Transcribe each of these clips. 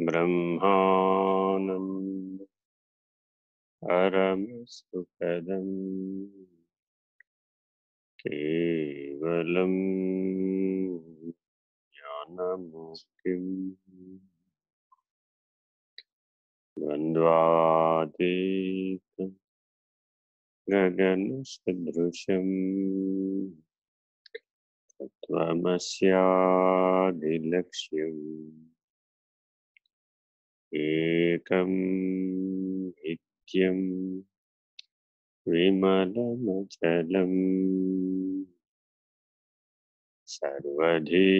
ब्रह्मानन्द परमसुखदम् केवलं ज्ञानमुक्तिम् द्वन्द्वातीतं तत्त्वमस्यादिलक्ष्यम्। एकं नित्यं विमलमचलम् सर्वधी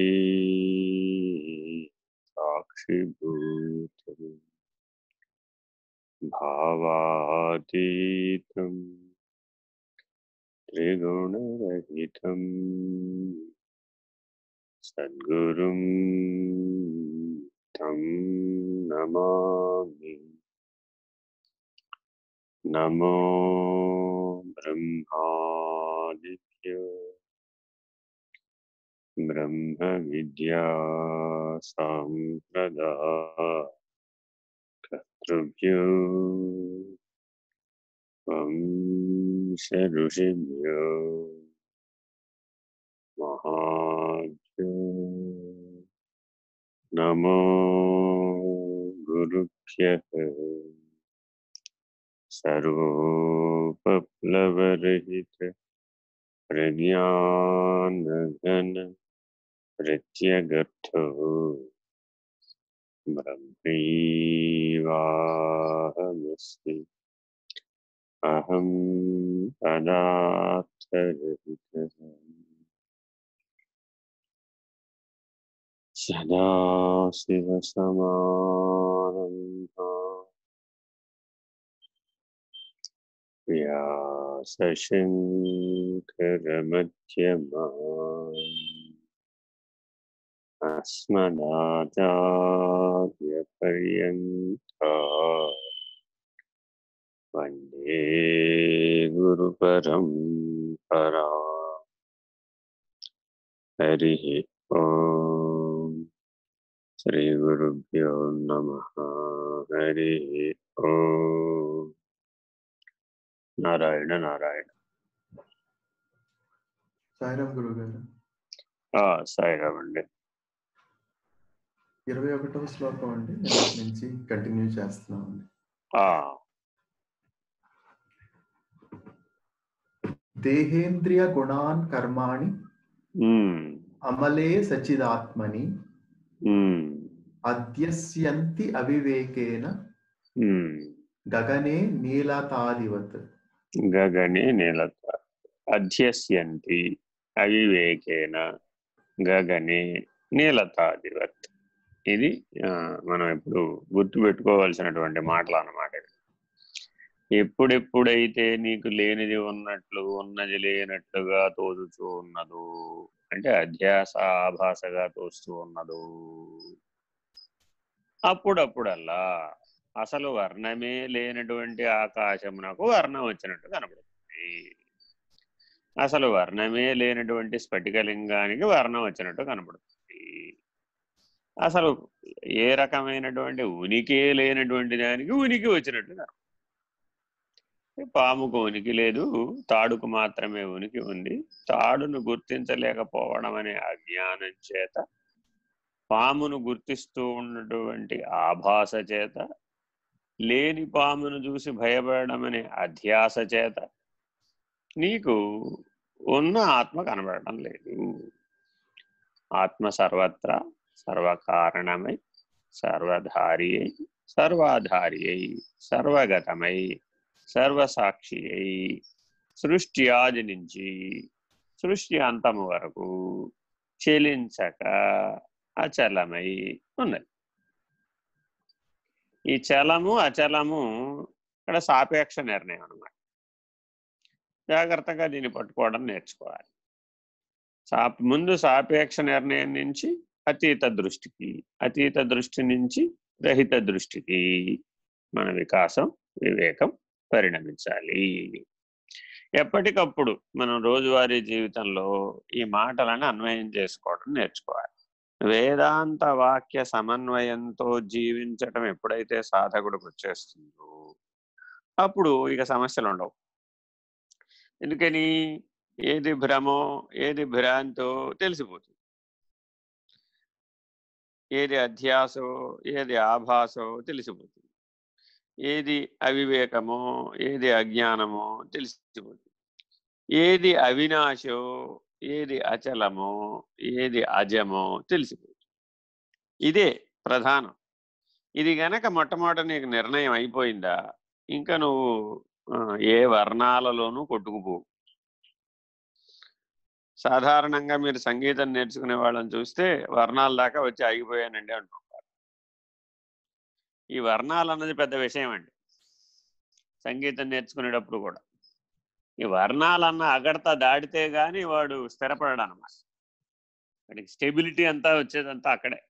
साक्षिभूतम् भावातीतं त्रिगुणरहितम् सद्गुरुं तं नमामि नमो ब्रह्मादिभ्यो ब्रह्मविद्या सम्प्रदा कर्तृभ्यो वंशऋषिभ्यो नमो गुरुभ्यः। सर्वोपप्लवरहित प्रज्ञानघन प्रत्यगर्थो। ब्रह्मैवाहमस्मि। अहं पदार्थरहितः सदाशिवसमारम्भा व्यासशङ्करमध्यमा अस्मदाचार्यपर्यन्ता वंदे गुरुपरं परा हरिः ॐ श्रीगुरुभ्यो नमः हरिः ॐ నారాయణ నారాయణ సాయిరామ్ గురువు గారు ఆ, సాయిరామ్ అండి ఇరవై ఒకటవ శ్లోకం అండి నేను నుంచి కంటిన్యూ చేస్తున్నాం అండి ఆ, దేహేంద్రియ గుణాన్ కర్మాణి ఉమ్, అమలే సచిదాత్మని ఉమ్, అధ్యస్యంతి అవివేకేన. గగనే నీలతాదివత్ గగనే నీలత అధ్యస్యంతి అవివేకేన గగనే నీలతాదివత్ ఇది మనం ఇప్పుడు గుర్తుపెట్టుకోవాల్సినటువంటి మాటలు అన్నమాట. ఎప్పుడెప్పుడైతే నీకు లేనిది ఉన్నట్లు ఉన్నది లేనట్లుగా తోచుతూ ఉన్నదు అంటే అధ్యాస ఆభాసగా తోస్తూ ఉన్నదు అప్పుడప్పుడల్లా అసలు వర్ణమే లేనటువంటి ఆకాశమునకు వర్ణం వచ్చినట్టు కనబడుతుంది. అసలు వర్ణమే లేనటువంటి స్ఫటికలింగానికి వర్ణం వచ్చినట్టు కనబడుతుంది. అసలు ఏ రకమైనటువంటి ఉనికి లేనటువంటి దానికి ఉనికి వచ్చినట్టు కనబడుతుంది. పాముకు ఉనికి లేదు తాడుకు మాత్రమే ఉనికి ఉంది. తాడును గుర్తించలేకపోవడం అనే అజ్ఞానం చేత పామును గుర్తిస్తూ ఉన్నటువంటి ఆభాస చేత లేని పామును చూసి భయపడడం అనే అధ్యాస చేత నీకు ఉన్న ఆత్మ కనబడడం లేదు. ఆత్మ సర్వత్రా సర్వకారణమై సర్వధారి అయి సర్వాధారి అయి సర్వగతమై సర్వసాక్షి అయి సృష్టి ఆది నుంచి సృష్టి అంతము వరకు చెలించక అచలమై ఉన్నది ఈ చలము అచలము ఇక్కడ సాపేక్ష నిర్ణయం అనమాట జాగ్రత్తగా దీన్ని పట్టుకోవడం నేర్చుకోవాలి. సా ముందు సాపేక్ష నిర్ణయం నుంచి అతీత దృష్టికి అతీత దృష్టి నుంచి రహిత దృష్టికి మన వికాసం వివేకం పరిణమించాలి. ఎప్పటికప్పుడు మనం రోజువారీ జీవితంలో ఈ మాటలను అన్వయం చేసుకోవడం నేర్చుకోవాలి. వేదాంత వాక్య సమన్వయంతో జీవించటం ఎప్పుడైతే సాధకుడికి వచ్చేస్తుందో అప్పుడు ఇక సమస్యలు ఉండవు. ఎందుకని? ఏది భ్రమో ఏది భ్రాంతో తెలిసిపోతుంది. ఏది అధ్యాసో ఏది ఆభాసో తెలిసిపోతుంది. ఏది అవివేకమో ఏది అజ్ఞానమో తెలిసిపోతుంది. ఏది అవినాశో ఏది అచలమో ఏది అజమో తెలిసిపోతుంది. ఇదే ప్రధానం. ఇది గనక మొట్టమొదట నీకు నిర్ణయం అయిపోయిందా ఇంకా నువ్వు ఏ వర్ణాలలోనూ కొట్టుకుపోవు. సాధారణంగా మీరు సంగీతం నేర్చుకునే వాళ్ళని చూస్తే వర్ణాల దాకా వచ్చి ఆగిపోయానండి అంటుంటారు ఈ వర్ణాలు అన్నది పెద్ద విషయం అండి సంగీతం నేర్చుకునేటప్పుడు కూడా. ఈ వర్ణాలన్న అగడత దాడితే గాని వాడు స్థిరపడడు అనమాట. వాడికి స్టెబిలిటీ అంతా వచ్చేదంతా అక్కడే.